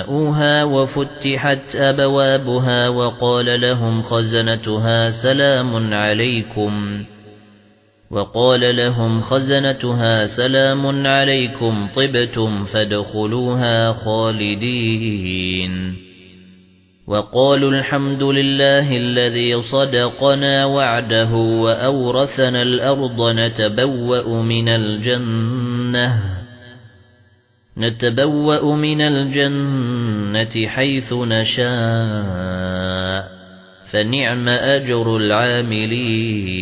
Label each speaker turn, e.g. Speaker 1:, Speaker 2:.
Speaker 1: جاءوها وفتحت أبوابها وقال لهم خزنتها سلام عليكم. وقال لهم خزنتها سلام عليكم طبتم فادخلوها خالدين. وقالوا الحمد لله الذي صدقنا وعده وأورثنا الأرض نتبوأ من الجنة. نتبوأ من الجنة حيث نشاء فنعم أجر العاملين.